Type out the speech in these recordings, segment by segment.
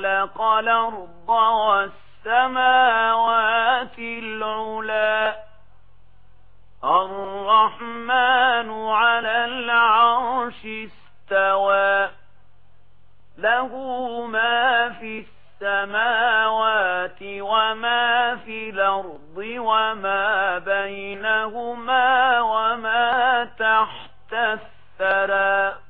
خلق الأرض والسماوات الْعُلَى الرحمن على العرش استوى له ما في السماوات وما في الأرض وما بينهما وما تحت الثرى.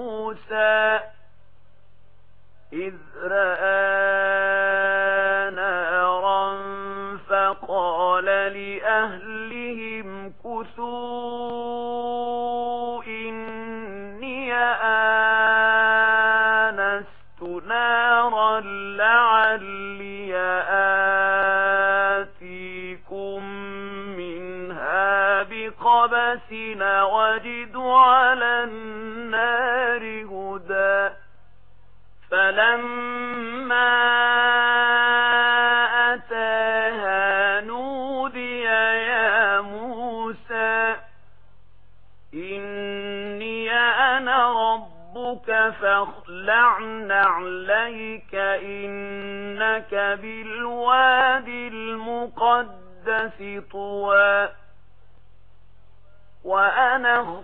على النار هدى. فلما أتاها نودي يا موسى إني أنا ربك فاخلعن عليك إنك بالواد المقدس طوى. وأنا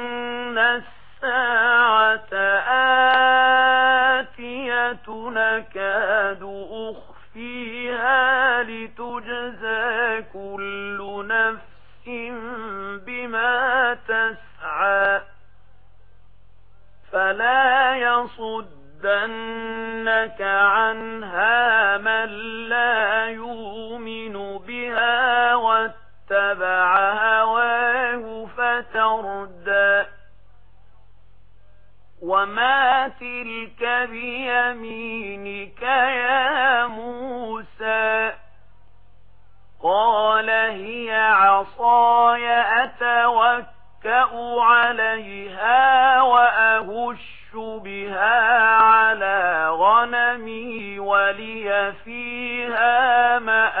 نكاد أخفيها لتجزى كل نفس بما تسعى فلا يصدنك عنها من لا يؤمن بها واتبع هواه فترد وما تلك بيمينك يا موسى قال هي عصاي أتوكأ عليها وأهش بها على غنمي ولي فيها مآب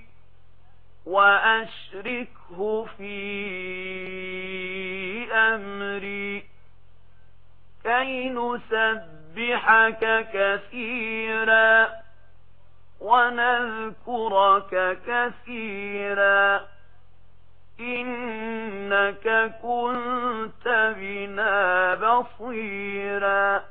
وأشركه في أمري. كي نسبحك كثيرا ونذكرك كثيرا. إنك كنت بنا بصيرا.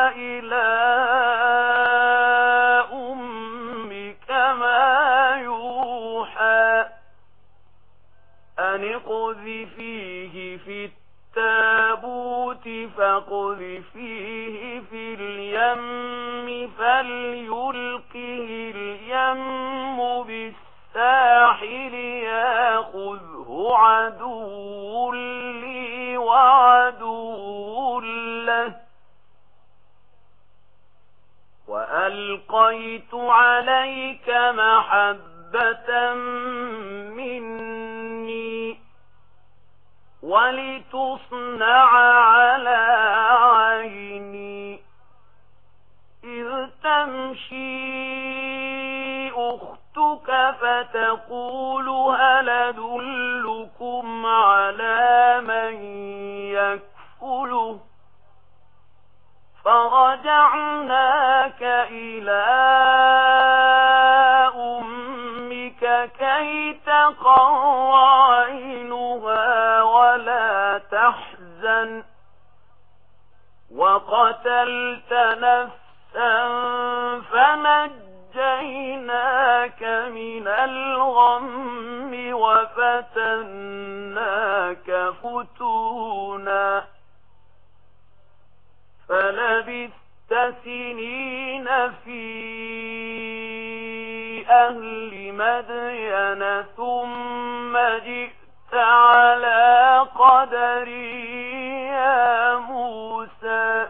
فيه في التابوت فيه في اليم فليلقه اليم بالساحل ياخذه عدو لي وعدو له. وألقيت عليك محبة مني ولتصنع على عيني إذ تمشي أختك فتقول هل أدلكم على من يكفله فرجعناك إلى كي تقر عينها ولا تحزن وقتلت نفسا فنجيناك من الغم وفتناك فتونا فلبثت سنين فيه أهل مدين ثم جئت على قدري يا موسى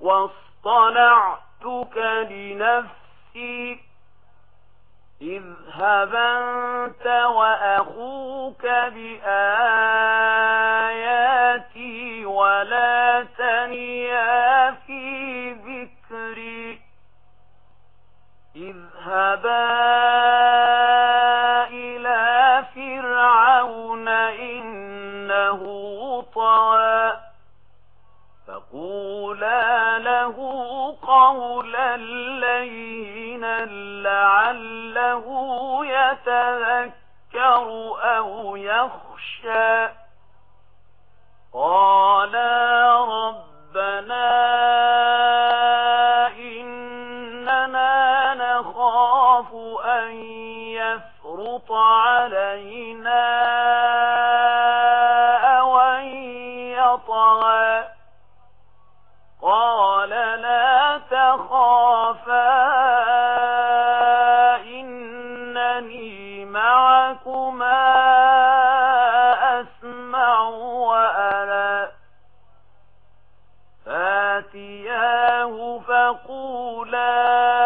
واصطنعتك لنفسي اذهب أنت وأخوك بآياتي ولا تنيا في ذلك اذهبا إلى فرعون إنه طوى فقولا له قولا لينا لعله يتذكر أو يخشى قالا ربنا يفرط علينا أو أن يطغى قال لا تخافا إنني معكما أسمع وألا فاتياه فقولا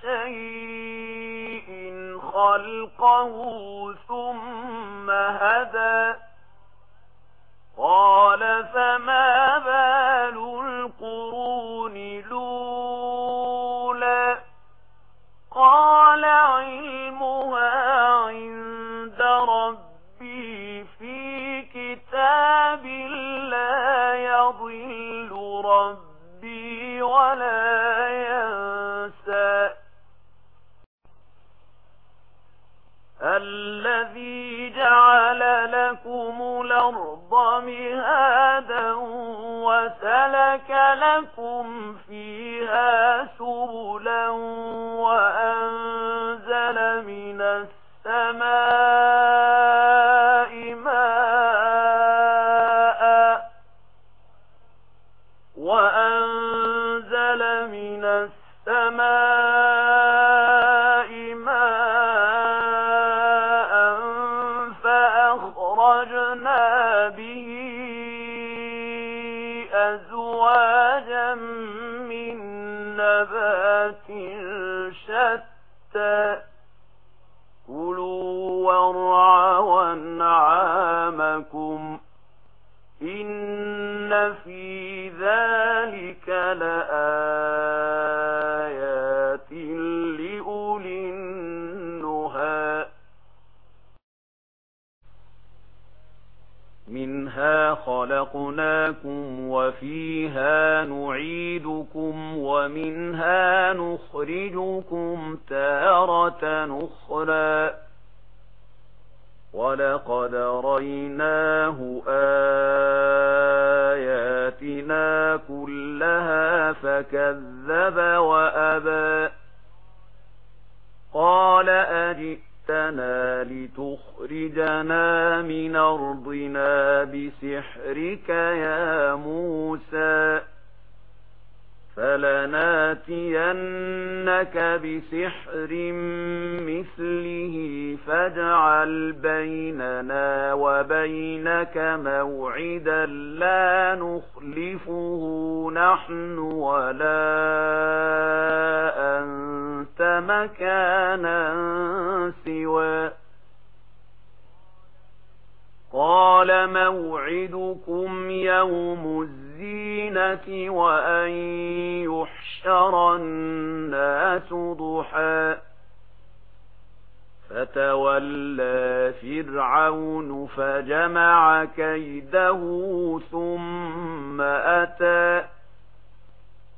شيء خلقه ثم هدى قال فما بال الأرض مهادا وسلك لكم فيها سبلا وأنزل من السماء خَلَقْنَاكُمْ وَفِيهَا نُعِيدُكُمْ وَمِنْهَا نُخْرِجُكُمْ تَارَةً أُخْرَى وَلَقَدْ رَأَيْنَاهُ آيَاتِنَا كُلَّهَا فَكَذَّبَ وَأَبَى قَالَ أَجِئْتَ جئتنا لتخرجنا من أرضنا بسحرك يا موسى فلناتينك بسحر مثله فاجعل بيننا وبينك موعدا لا نخلفه نحن ولا أنت كنت مكانا سوى قال موعدكم يوم الزينة وأن يحشر الناس ضحى. فتولى فرعون فجمع كيده ثم أتى.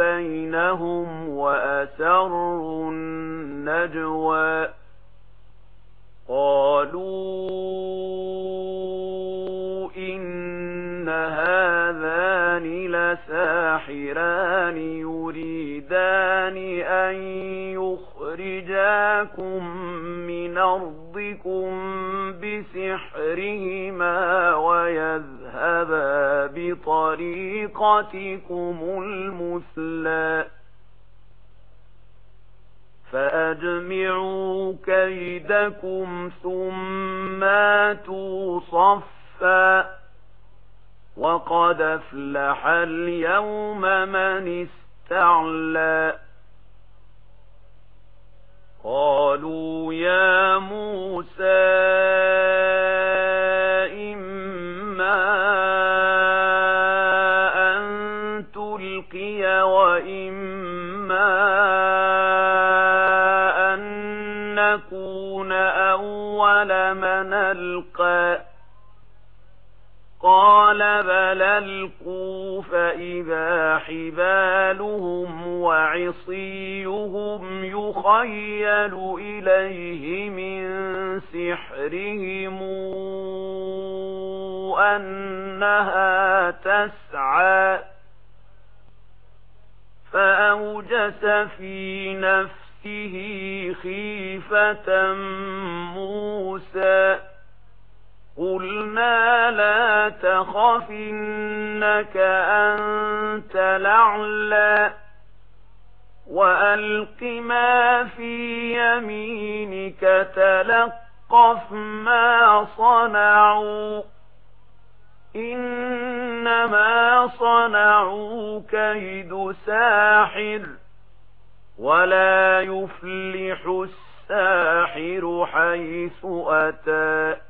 بينهم وأسروا النجوى قالوا إن هذان لساحران يريدان أن يخرجاكم من أرضكم بسحرهما ويذبون اذهبا بطريقتكم المثلى فأجمعوا كيدكم ثم توصفا وقد أفلح اليوم من استعلى قالوا يا موسى قال بل ألقوا فإذا حبالهم وعصيهم يخيل إليه من سحرهم أنها تسعى فأوجس في نفسه خيفة موسى قلنا لا تخف إنك أنت لعلى وألق ما في يمينك تلقف ما صنعوا إنما صنعوا كيد ساحر ولا يفلح الساحر حيث أتى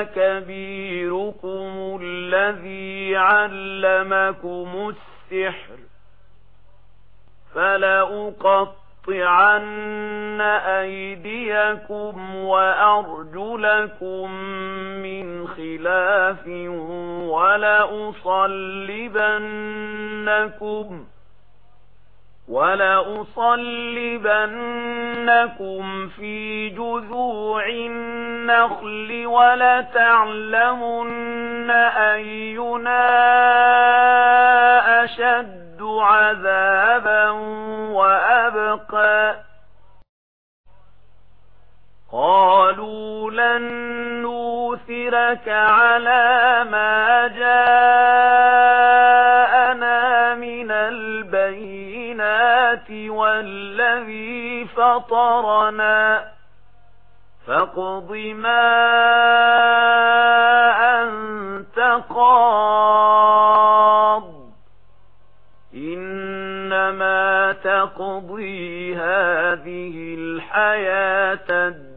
لكبيركم الذي علمكم السحر فلأقطعن أيديكم وأرجلكم من خلاف ولأصلبنكم وَلَأُصَلِّبَنَّكُمْ فِي جُذُوعِ النَّخْلِ وَلَتَعْلَمُنَّ أَيُّنَا أَشَدُّ عَذَابًا وَأَبْقَى قَالُوا لَن نُّؤْثِرَكَ عَلَى مَا جاءت هُوَ الَّذِي فَطَرَنَا. فَاقْضِ مَا أَنْتَ قَاضٍ. إِنَّمَا تَقْضِي هَذِهِ الْحَيَاةَ الدنيا.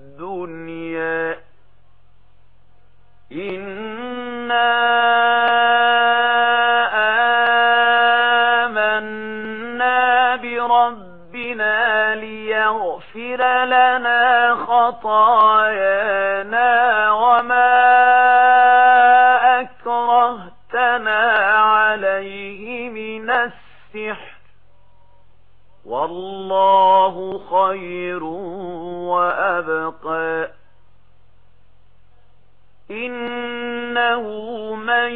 خطايانا وما أكرهتنا عليه من السحر والله خير وأبقى إنه من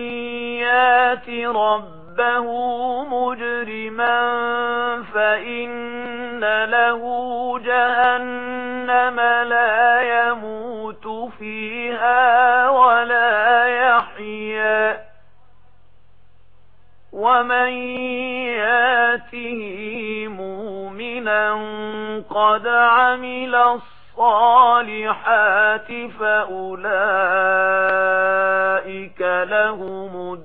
يات رب ربه مجرما فإن له جهنم لا يموت فيها ولا يحيا ومن ياته مؤمنا قد عمل الصالحات فأولئك لهم الدين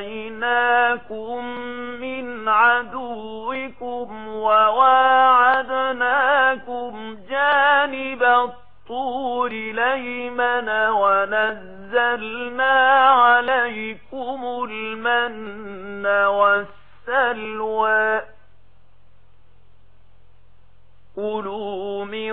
نجيناكم من عدوكم وواعدناكم جانب الطور ليمن ونزلنا عليكم المن والسلوى قلوا من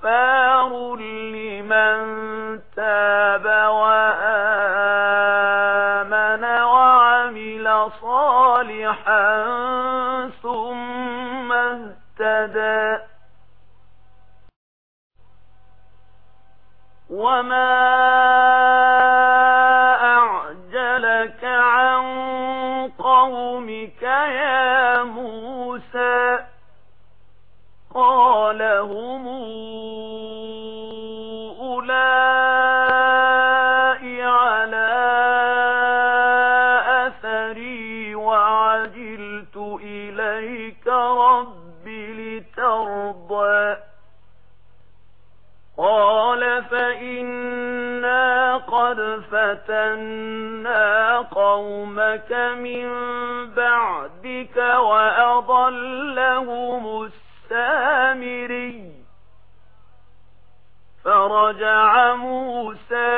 كفار لمن تاب وآمن وعمل صالحا ثم اهتدى. وما أعجلك عن قومك فَتَنَّا قَوْمَكَ مِن بَعْدِكَ وَأَضَلَّهُمُ السَّامِرِيُّ. فَرَجَعَ مُوسَى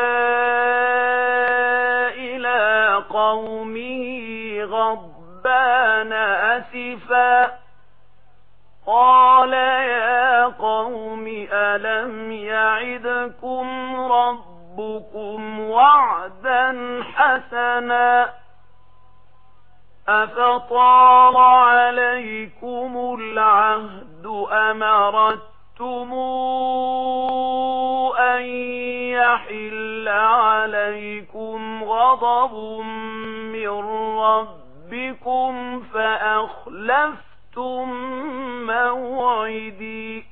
إِلَى قَوْمِهِ غَضْبَانَ أَسِفًا. قَالَ يَا قَوْمِ أَلَمْ يَعِدْكُمْ رَبُّكُمْ ربكم وعدا حسنا أفطار عليكم العهد أمرتم أن يحل عليكم غضب من ربكم فأخلفتم موعدي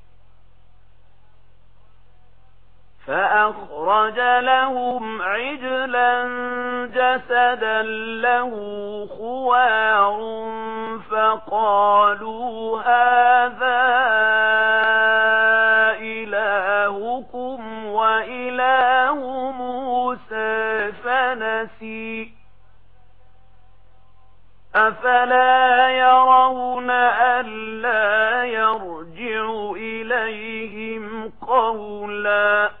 فأخرج لهم عجلا جسدا له خوار فقالوا هذا إلهكم وإله موسى فنسي. أفلا يرون ألا يرجع إليهم قولا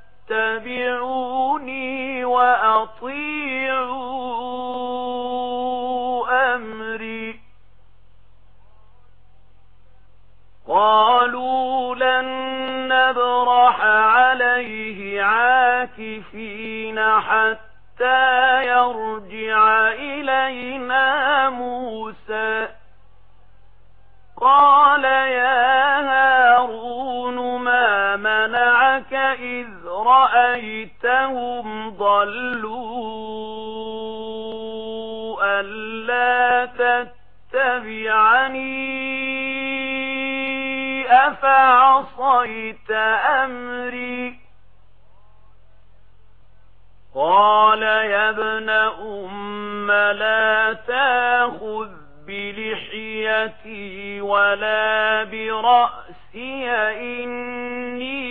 اتبعوني وأطيعوا أمري قالوا لن نبرح عليه عاكفين حتى يرجع إلينا موسى قال يا هارون رأيتهم ضلوا ألا تتبعني أفعصيت أمري قال يا ابن أم لا تاخذ بلحيتي ولا برأسي إني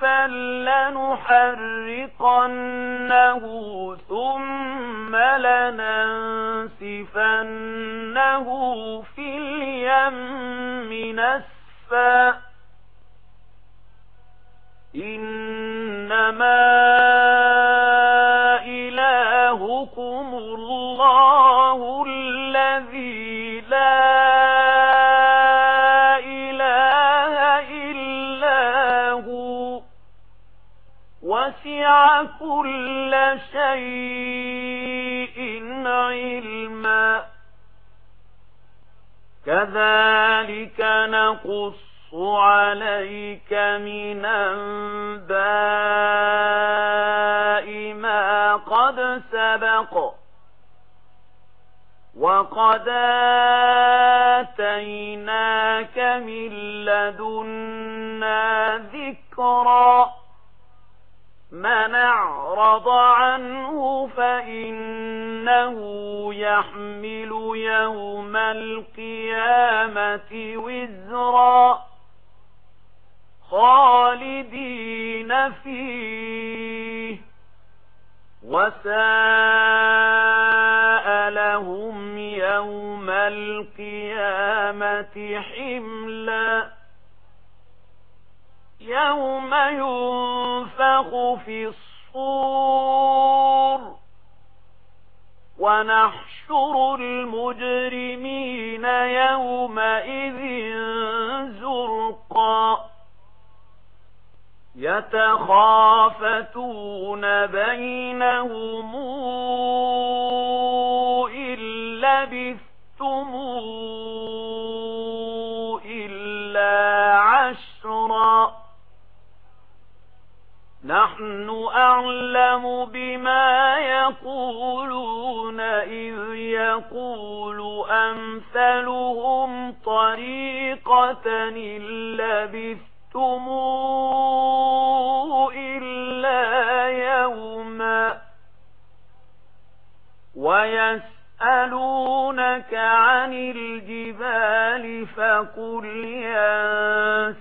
فلنحرقنه ثُمَّ لَنَنسِفَنَّهُ فِي الْيَمِّ نَسْفًا إِنَّمَا كل شيء علما. كذلك نقص عليك من أنباء ما قد سبق. وقد آتيناك من لدنا ذكرا. من أعرض عنه فإنه يحمل يوم القيامة وزرا خالدين فيه وساء لهم يوم القيامة حملاً يوم ينفخ في الصور ونحشر المجرمين يومئذ زرقا يتخافتون بينهم إن لبثتمون نحن أعلم بما يقولون إذ يقول أمثلهم طريقة إن لبثتموا إلا يوما ويسألونك عن الجبال فقل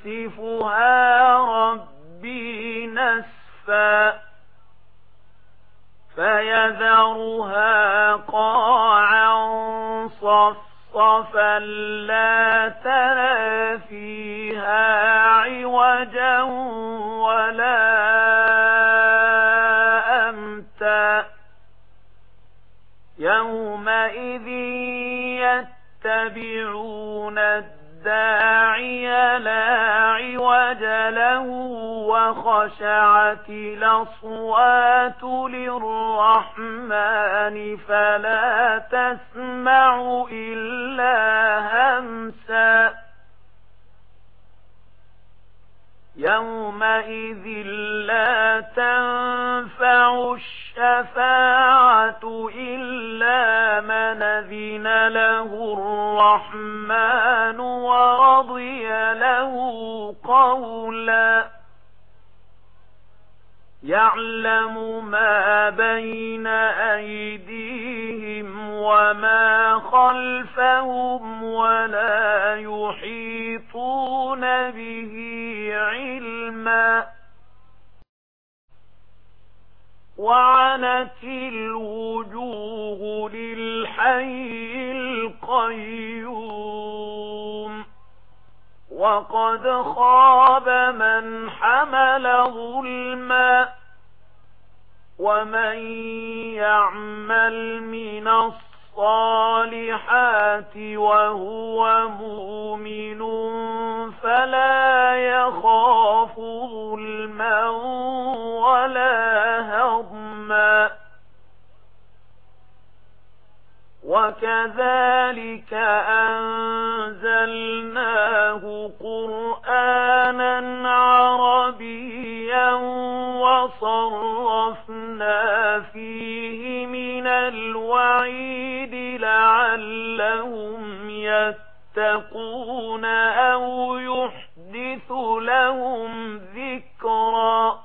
ينسفها ربي نسفا فيذرها قاعا صفصفا لا ترى فيها عوجا ولا أمتا يومئذ يتبعون الدين الداعي لا عوج له وخشعت لصوات للرحمن فلا تسمع إلا همسا يومئذ لا تنفع الشفاعة إلا من ذن له الرحمن ورضي له قولا يعلم ما بين أيديهم وما خلفهم ولا يحيطون به وعنت الوجوه للحي القيوم وقد خاب من حمل ظلما ومن يعمل من الصلاة الصالحات وهو مؤمن فلا يخاف ظلما ولا هضما وَكَذَلِكَ أَنزَلْنَاهُ قُرْآنًا عَرَبِيًّا وَصَرَّفْنَا فِيهِ مِنَ الْوَعِيدِ لَعَلَّهُمْ يَتَّقُونَ أَوْ يُحْدِثُ لَهُمْ ذِكْرًا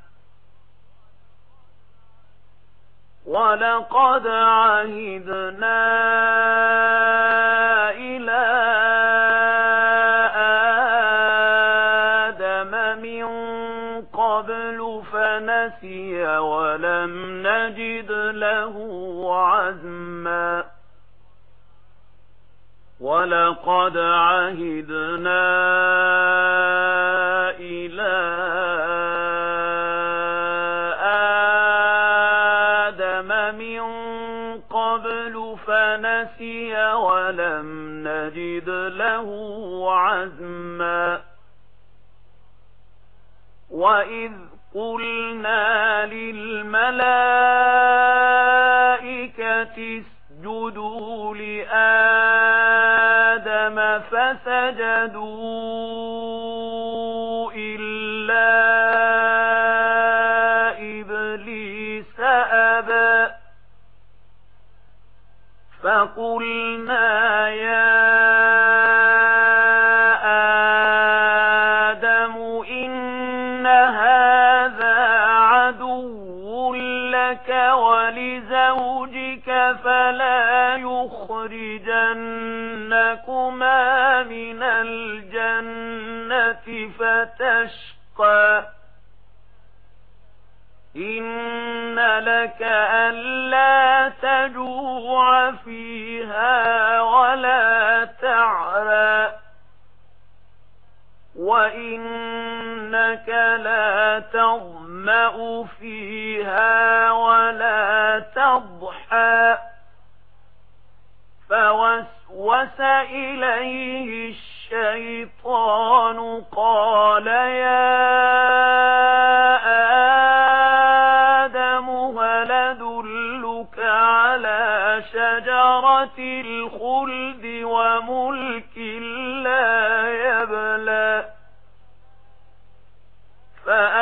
وَلَقَدْ عَهِدْنَا إِلَى آدَمَ مِنْ قَبْلُ فَنَسِيَ وَلَمْ نَجِدْ لَهُ عَزْمًا وَلَقَدْ عَهِدْنَا إلى فلم نجد له عزما وإذ قلنا للملائكة اسجدوا لآدم فسجدوا إلا إبليس أبا فقلنا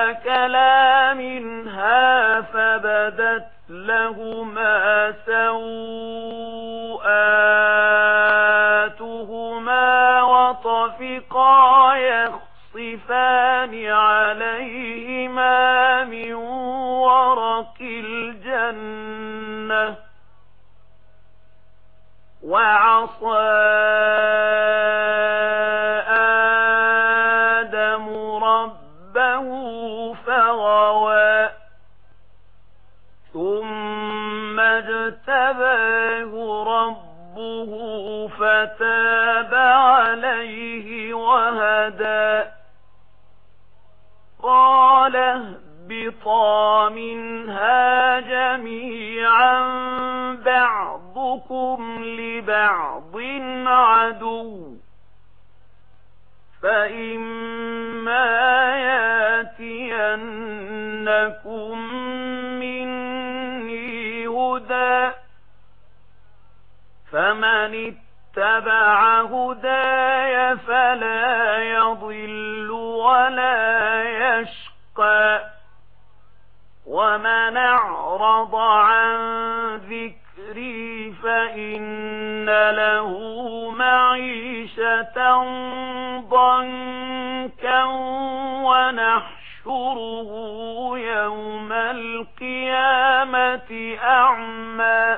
أكلا منها فبدت لهما سوآتهما وطفقا يخصفان عليهما من ورق الجنة وعصا فتاب عليه وهدى. قال اهبطا منها جميعا بعضكم لبعض عدو. فإما ياتينكم مني هدى فمن اتبع هدايا فلا يضل ولا يشقى ومن أعرض عن ذكري فإن له معيشة ضنكا ونحشره يوم القيامة أعمى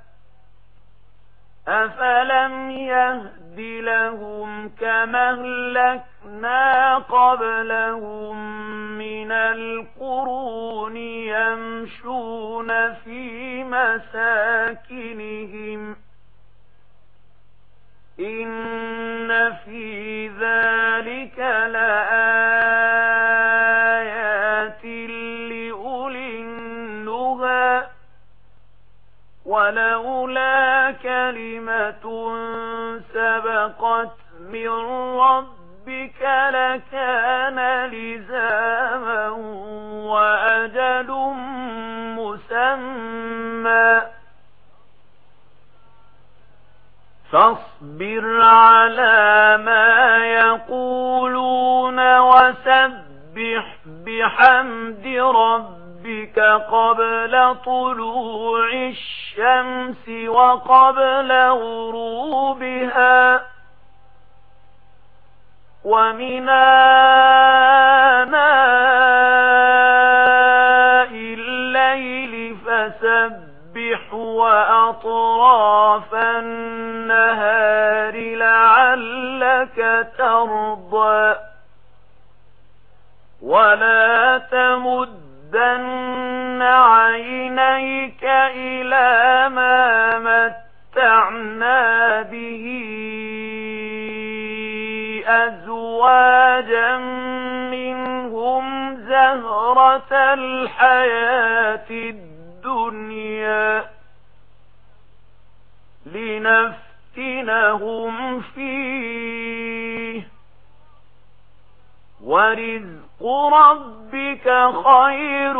أفلم يهد لهم كما هلكنا قبلهم من القرون يمشون في مساكنهم إن في ذلك لآية ولولا كلمة سبقت من ربك لكان لزاما وأجل مسمى. فاصبر على ما يقولون وسبح بحمد ربك ربك قبل طلوع الشمس وقبل غروبها ومن آناء الليل فسبح وأطراف النهار لعلك ترضى ولا تمد وَمُدَّنَّ عَيْنَيْكَ إِلَى مَا مَتَّعْنَا بِهِ أَزْوَاجًا مِّنْهُمْ زَهْرَةَ الْحَيَاةِ الدُّنْيَا لِنَفْتِنَهُمْ فِيهِ ورزق ربك خير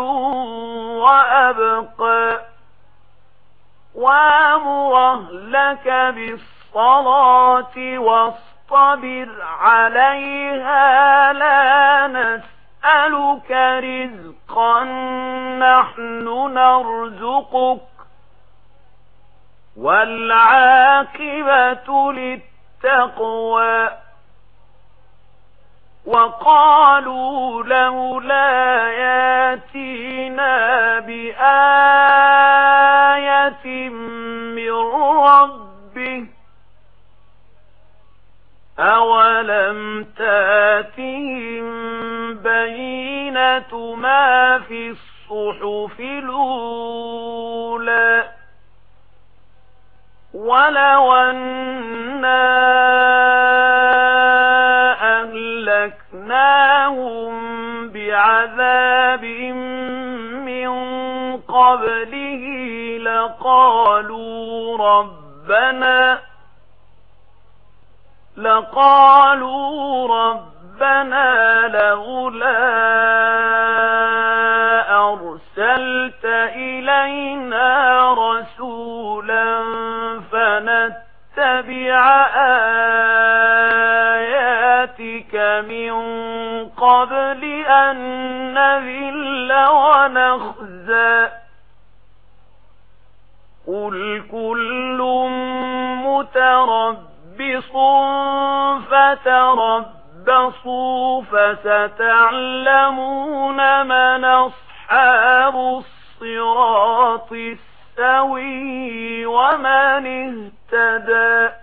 وأبقى وامر أهلك بالصلاة واصطبر عليها لا نسألك رزقا نحن نرزقك والعاقبة للتقوى وقالوا لولا ياتينا بآية من ربه أولم تأتهم بينة ما في الصحف الأولى ولو النار لهم بعذاب من قبله لقالوا ربنا لقالوا ربنا لولا أرسلت إلينا رسولا فنتبع آياتنا مِنْ قَبْلِ أَنْ نَذِلَّ وَنَخْزَى. قُلْ كُلٌّ مُتَرَبِّصٌ فَتَرَبَّصُوا فَسَتَعْلَمُونَ مَنْ أَصْحَابُ الصِّرَاطِ السَّوِيِّ وَمَنِ اهْتَدَى.